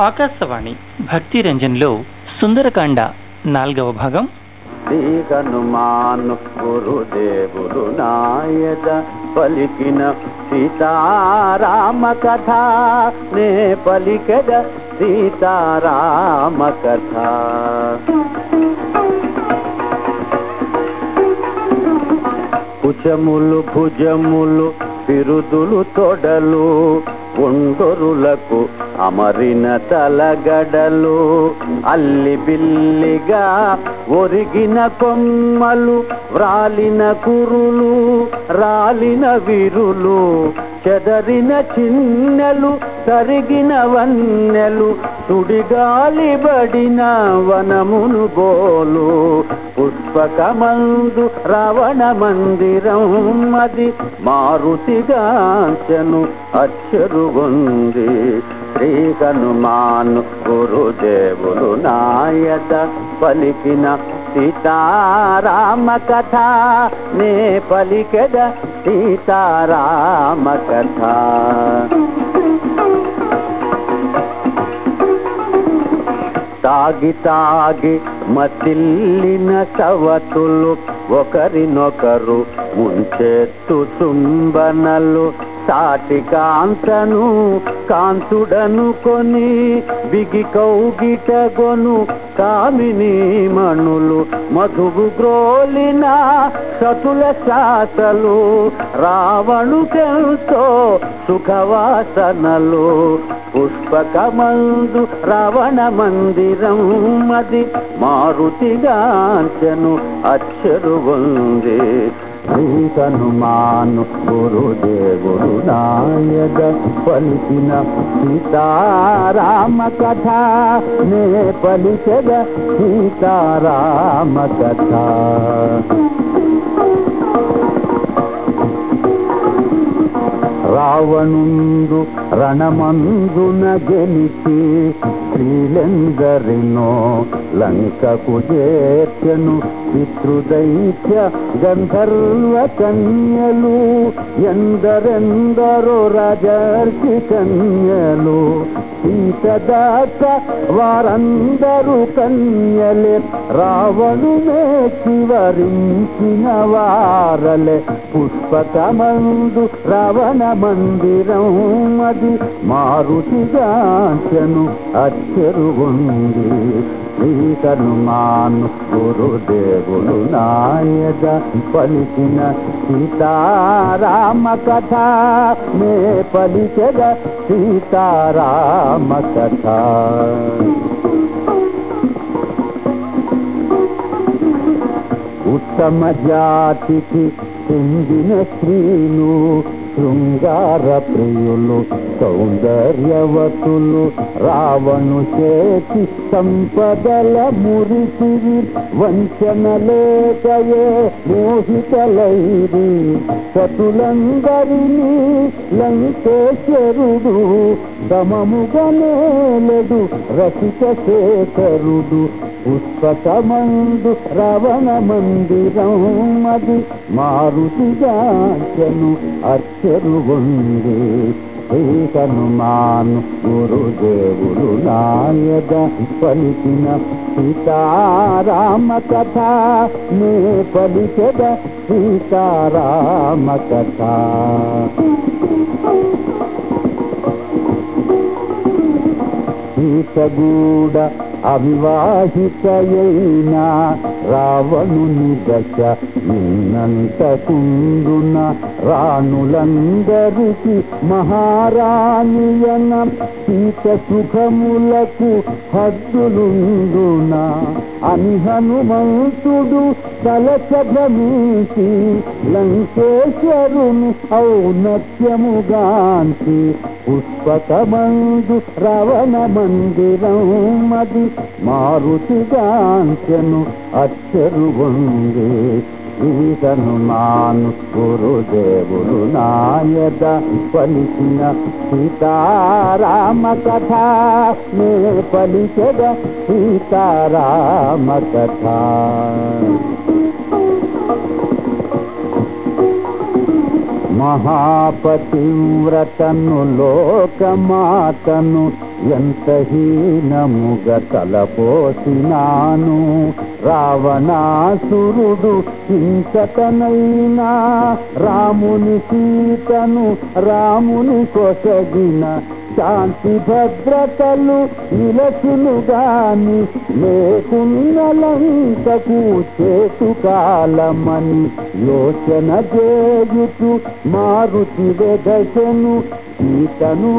ఆకాశవాణి భక్తి రంజన్లో సుందరకాండ నాలుగవ భాగం. శ్రీ హనుమాను గురుదేవుడు నాయద పలికిన సీతారామ కథ నే పలికెద సీతారామ కథ కుచములు భుజములు బిరుదులు తొడలు ఉండొరులకు అమరిన తలగడలు అల్లి బిల్లిగా ఒరిగిన కొమ్మలు వ్రాలిన కురులు రాలిన విరులు. చెదరిన చిన్నెలు తరిగిన వన్నెలు సుడిగాలి బడిన వనమును బోలు. పుష్పకమందు రావణ మందిరం అది మారుతిగాంచను అచ్చరు ఉంది. శ్రీ హనుమాను గురుదేవులు నాయత పలికిన సీతారామ కథ నే పలికెద సీతారామ కథ. తాగి తాగి మతిల్లిన సవతులు ఒకరినొకరు ముంచెత్తు చుంబనలు సాటి కాంతను కాంతుడను కొని బిగి కౌగిటగొను కామిని మణులు మధుగు గ్రోలిన సతుల శాసలు రావణుకెంతో సుఖవాసనలు. పుష్పకమందు రావణ మందిరం అది మారుతిగాంచను అచ్చరు ఉంది శ్రీకనుమాను గురుదేవుడు నాయక పలికిన సీతారామ కథ. నే పలికద సీతారామ కథ. రావణుందు రణమందున గెలిచి శ్రీలెందరినో లంకకు చేర్చను పితృదైత్య గంధర్వ కన్యలు ఎందరెందరో రాజర్షి కన్యలు సీతదాత వారందరూ కన్యలే రావణు మేచి వరించిన వారలే పుష్పకమందు రావణ మందిరం అది మారుతిగాంచను అచ్చరు ఉంది. శ్రీ హనుమాను గురుదేవులు నాయద పలికిన సీతారామ కథ. మే పలికెద సీతారామ కథ. ఉత్తమ జాతికి చెందిన స్త్రీలు శృంగార ప్రియులు సౌందర్యవతులు రావణు చేతి సంపదల మురిసిరి వంచన లేకయే మోహితలైరి. సతులందరినీ లంకేశ్వరుడు సమముగనేలడు రసిక శేఖరుడు పుష్పకమందు శ్రవణ మందిరం అది మారుతిగాను అచ్చరు ఉంది. శ్రీ హనుమాను గురుదేవులు నాయద పలికిన సీతారామ కథ. నే పలికద సీతారామ కథ. సీతగూడ అవివాహితయైన రావణుని దశ నిన్నంత కుందున రాణులందరికి మహారాణియన సీత సుఖములకు హద్దులుందున అని హనుమంతుడు తలసభమీసి లంకేశ్వరుని ఔనత్యముగాంతి పుష్పకమందు రవణ మందిరం మది మారుతిగాంచను అచ్చరు ఉంది శ్రీ హనుమాను గురుదేవులు నాయక పలికిన సీతారామ కథ నే పలికెద సీతారామ కథ మహాపతివ్రతను లోకమాతను ఎంత హీనముగ తలపోసినాను రావణాసురుడు ఇంతకనైనా రాముని సీతను రాముని కొసగిన శాంతి భద్రతలు నిలచును గాని లేకున్నలంతకు చేతు కాలమని యోచన చేయుచు మారుతి వెదశను సీతను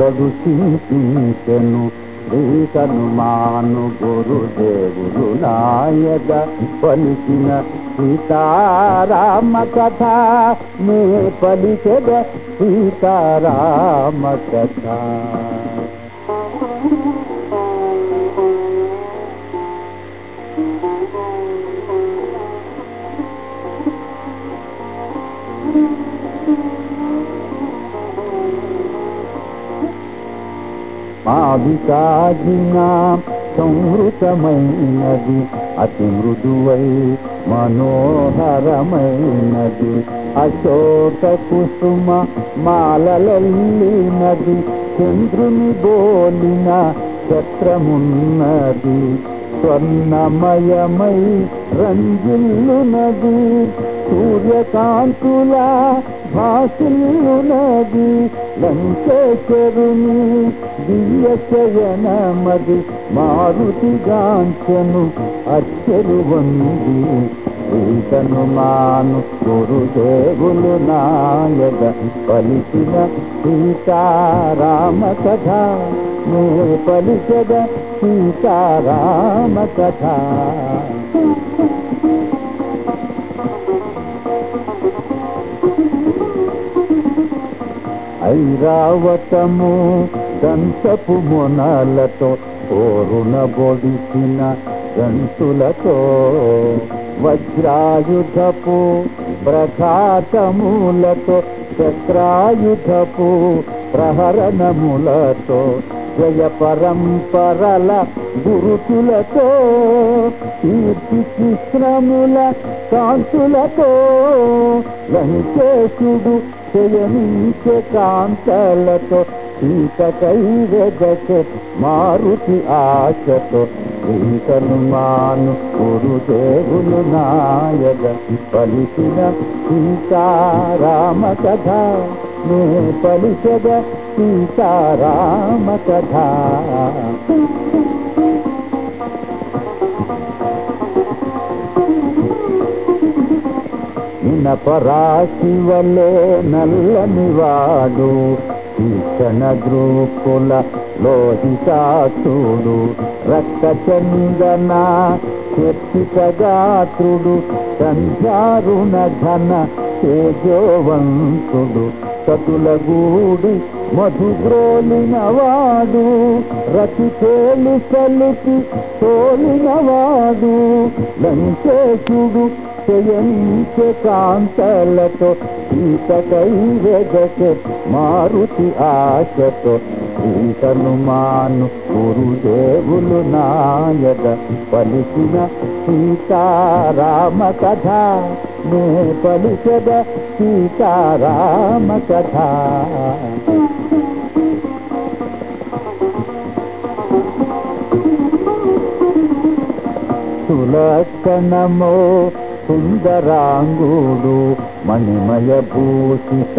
గానక కడు చింతించెను శ్రీకనుమాను గురుదేవుడు నాయక పలికిన సీతారామ కథ మే పలికెద సీతారామ కథ. మావికాజిన సంవృతమైనది అతి మృదువై మనోహరమైనది. అశోక కుసుమ మాలలల్లినది చంద్రుని బోలిన చక్రమున్నది. స్వర్ణమయమై రంజిల్లునది సూర్యకాంతుల భాసిల్లునది. లంకేశ్వరుని దివ్య శయనమది మారుతి గాంచను అచ్చరు వంది. ఈతను మాను గురుదేవులు నాయక పలిచిన సీతారామ కథ. నే పలిచద సీతారామ కథ. ఐరావతము దంతపు మొనాలతో ఓరుణ బొడిసిన గంతులతో వజ్రాయుధపు ప్రఘాతములతో చక్రాయుధపు ప్రహరణములతో జయ పరంపరల గురుకులతో కీర్తి కృష్ణముల కాంతులతో లంకేశుడు శయనించే కాంతలతో సీతకై మారుతి ఆశతో సీతను మాను గురుదేవులు నాయక పలికిన సీతారామ కథ. నే పలికద సీతారామ కథ. పరాశివలో నల్లని వాడు ఈశన గ్రూపుల లోహితాసుడు రక్తచందన చందన సంచారుణ ఘన తేజోవంతుడు సతుల గూడి మధుగ్రోలినవాడు రతి తేలి సలిపి తోలినవాడు లంకేశుడు కాంతలతో సీతకై వెదకే మారుతి ఆశతో సీతను మాను గురుదేవులు నాయద పలికిన సీతారామ కథ నే పలికద సీతారామ కథ. సులక్షణమో సుందరాంగుడు మణిమయ భూషిత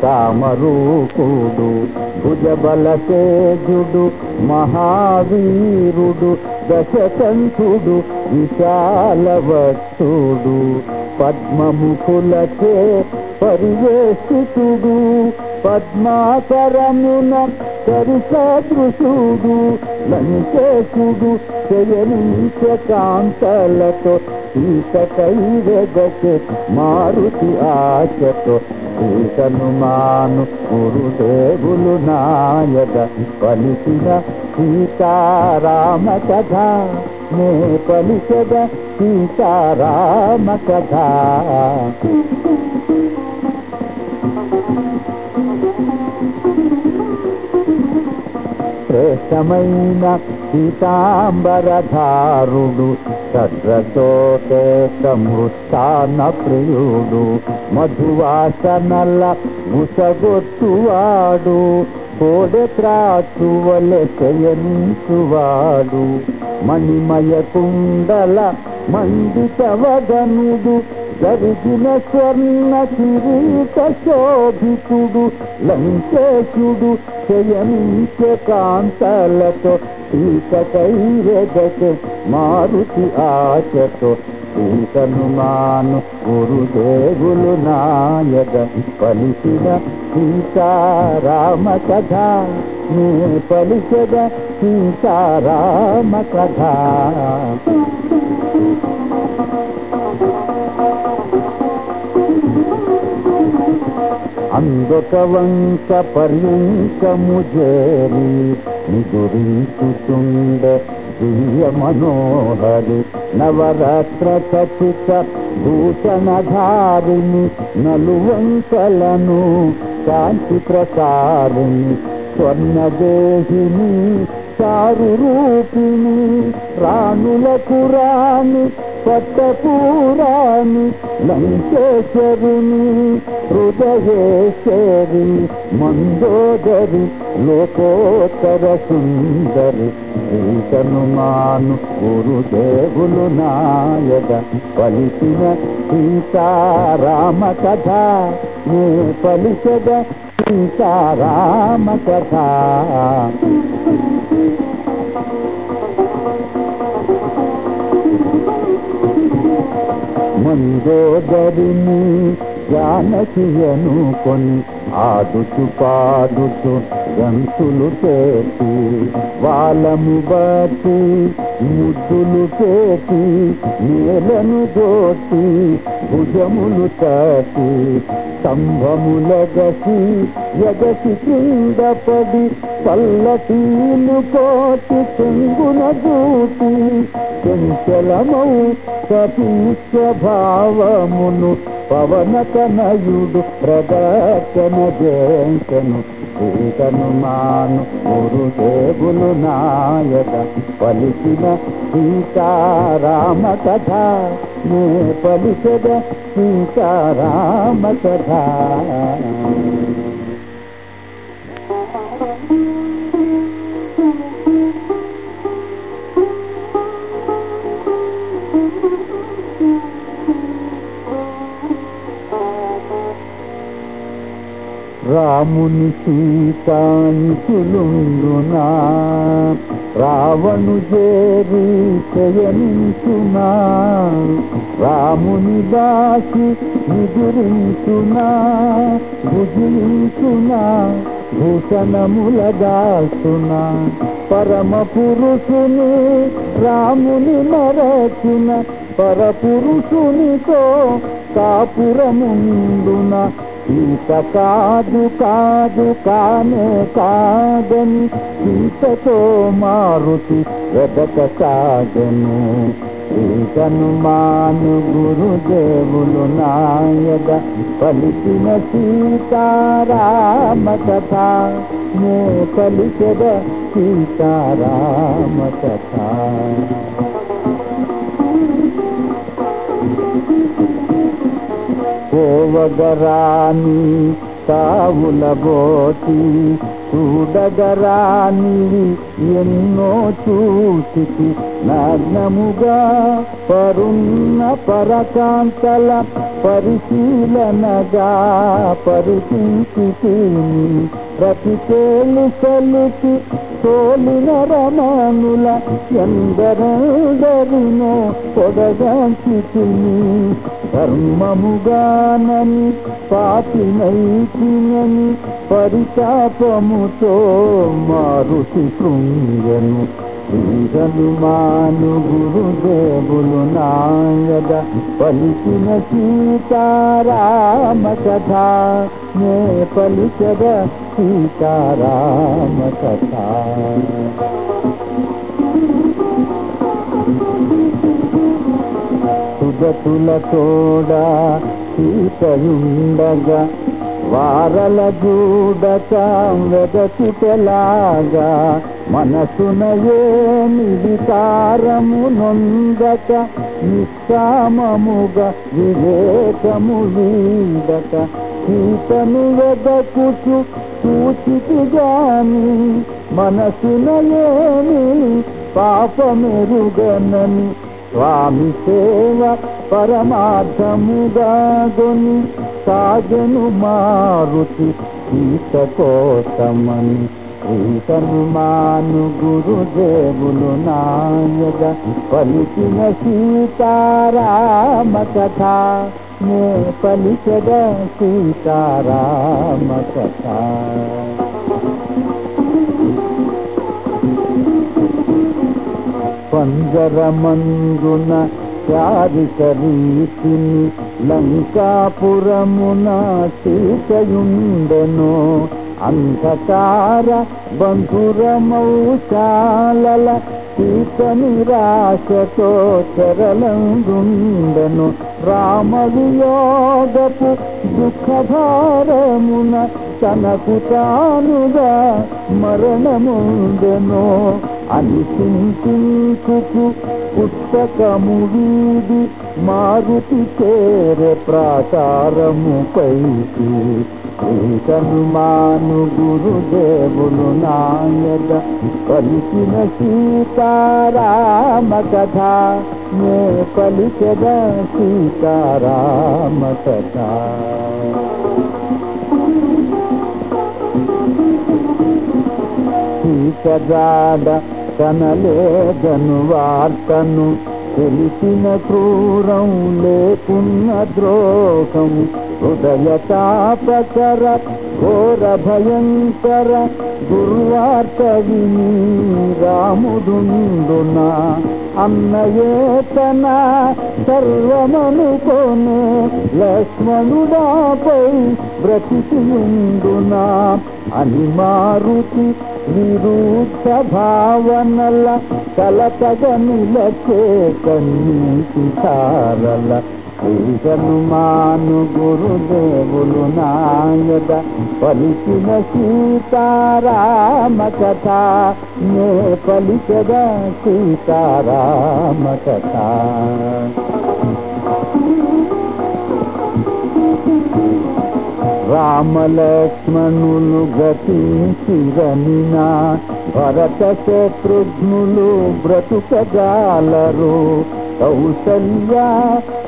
కామరూపుడు భుజబల తేజుడు మహావీరుడు దశకంఠుడు విశాలవత్సుడు పద్మముఖులచే పరివేషితుడు పద్మాకరమున సరిసదృశుడు లంకేశుడు శయనించ కాంతలతో సీతకై వెదకే మారుతి ఆశతో సీతను మాను గురుదేవులు నాయక పలికిన సీతారామ కథ నే పలికద సీతారామ కథ శ్రేష్టమైన సీతాంబరధారుడు సద్రతోటే సమృత్న ప్రియుడు మధువాసనల ముసగొట్టువాడు కోడె త్రాచువలె శయనించువాడు మణిమయ కుండల మండితవదనుడు జరిగిన స్వర్ణ కిరీట శోభితుడు లంకేశుడు శయనించే కాంతలతో సీతకై మారుతి ఆశతో సీతను మాను గురుదేవులు నాయద పలిసిన సీతారామ కథ. నీ పలిసద సీతారామ కథ. అందొక వంక పర్యంకము చేరి నిదురించుతుండే దివ్య మనోహరి నవరాత్ర ఖచ్చిత భూషణధారిణి నలువంకలను కాంతి ప్రసారిణి స్వర్ణదేహిని చారు రూపిణి రాణులకు రాణి పట్టపూరాణి లంకేశ్వరిని హృదయేశ్వరి మందోదరి లోకోత్తర సుందరి సీతను మాను గురుదేవులు నాయక పలిసిన సీతారామ కథ నే పలిసద సీతారామ కథ. మందోదరిని జానకియను కొని ఆడుచు పాడుచు గంతులు చేసి వాళ్ళము బట్టి ముద్దులు చేసి నేలను దోటి భుజములు తాటి స్తంభములగసి ఎగసి కింద పడి పల్లకీలు కోటి చెంగున దూటి చెంచలమౌ సతీశ భావమును పవన కనయుడు ప్రదర్శన జయంకను సీతను మాను గురుదేవులు నాయక పలికిన సీతారామ కథ. నే పలికద సీతారామ కథ. రాముని సీతాంచులుండునా రావణు చేరి శయనించునా రాముని దాసి నిదురించునా? భుజించునా? భూషణముల దాసునా? పరమ పురుషుని రాముని మరచిన పరపురుషునితో కాపురముండున? సీత కాదు కాదు కానే కాదని సీతతో మారుతి వెదక సాగను. సీతను మాను గురుదేవులు నాయక పలికిన సీతారామ కథ నే పలికద సీతారామ కథ పోవగరాని తావులబోతి చూడగరాని ఎన్నో చూసి నగ్నముగా పరున్న పరకాంతల పరిశీలనగా పరిచించి ప్రతి తేలు సలికి తోలిన రమణుల ఎందరెందరినో పొడగాంచి ధర్మముగానని పాపినైతినని పరితాపముతో మారుతి శృంగను. శ్రీగలు మాను గురుదేవులు నాయద పలికిన సీతారామ కథ నే పలికద సీతారామ కథ జగతుల తోడా సీతయుండగా వారల చూడక వెదచుటలాగా మనసున ఏమి వికారము నొందక నిష్కామముగా వివేకము వీడక సీతను వెదకుచు చూచితి గాని మనసున ఏమి పాపమెరుగనని స్వామి సేవ పరమార్థముగా గొని సాగను మారుతి సీత కోసమని ఈతను మాను గురుదేవులు నాయక పలికిన సీతారామ కథ. నే పలికద సీతారామ కథ. పంజరమందున చారిక రీతిని లంకాపురమున సీతయుండెను. అంధకార బంధురమౌశాలల సీత నిరాశతో చెరలందుండెను. రామ వియోగపు దుఃఖభారమున తనకు తానుగా మరణముండెను. అని పుస్తకము వీడి మారుతి చేరే ప్రాకారము పైకి ఈతను మాను గురుదేవులు నాయద పలికిన సీతారామ కథ నే పలికద సీతారామ కథ సీతజాడ కనలేదను వార్తను తెలిసిన క్రూరం లేకున్న ద్రోహం. హృదయ తాపకర ఘోర భయంకర దుర్వార్త విని రాముడుండునా. అన్నయే తన సర్వమనుకోనే లక్ష్మణుడాపై బ్రతికియుండునా. అని మారుతి విరూక్ష భావనల కలతగ నిలచే కన్నీటి తారల. ఈగను మాను గురుదేవులు నాయద పలికిన సీతారామ కథ. నే పలికద సీతారామ కథ. రామలక్ష్మణులు గతించిరనినా భరత శత్రుఘ్నులు బ్రతుకగాలరు. కౌసల్య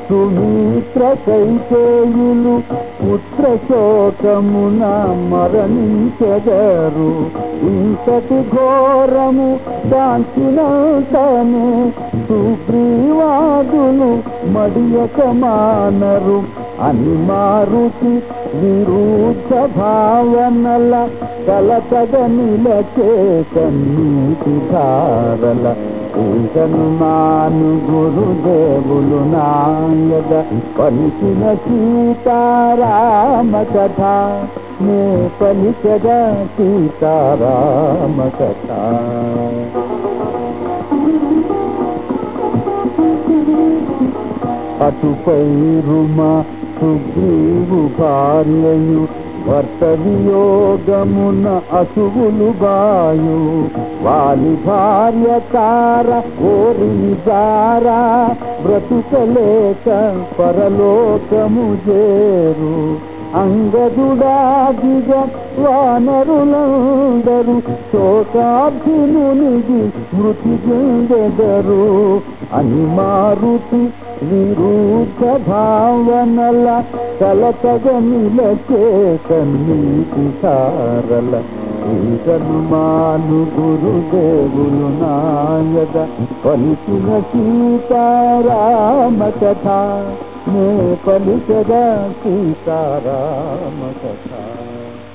సుమిత్ర కైకేయులు పుత్ర శోకమున మరణించగరు ఇంతటి ఘోరము దాంచినంతనే సుగ్రీవాదులు మడియక మానరు అని మారుతి విరుద్ధ భావనల కలతగ నిలచే కన్నీటి ధారల. ఈగను మాను గురుదేవులు నాయద పలిచిన సీతారామ కథ. నే పలికద సీతారామ కథ. అటుపై రుమ సుగ్రీవు భార్యయు భర్త వియోగమున అసువులు బాయు వాలి భార్య తార కోరి జారా బ్రతుకలేక పరలోకము చేరు. అంగదుడాదిగ వానరులందరు శోకాభిమునిగి మృతి చెందెదరు అని మారుతి విరూప భావనల కలతగ నిలచే కన్నీటి సారల ఈగను మాను గురుదేవులు నాయద పలికిన సీతారామ కథ. నే పలికద సీతారామ కథ.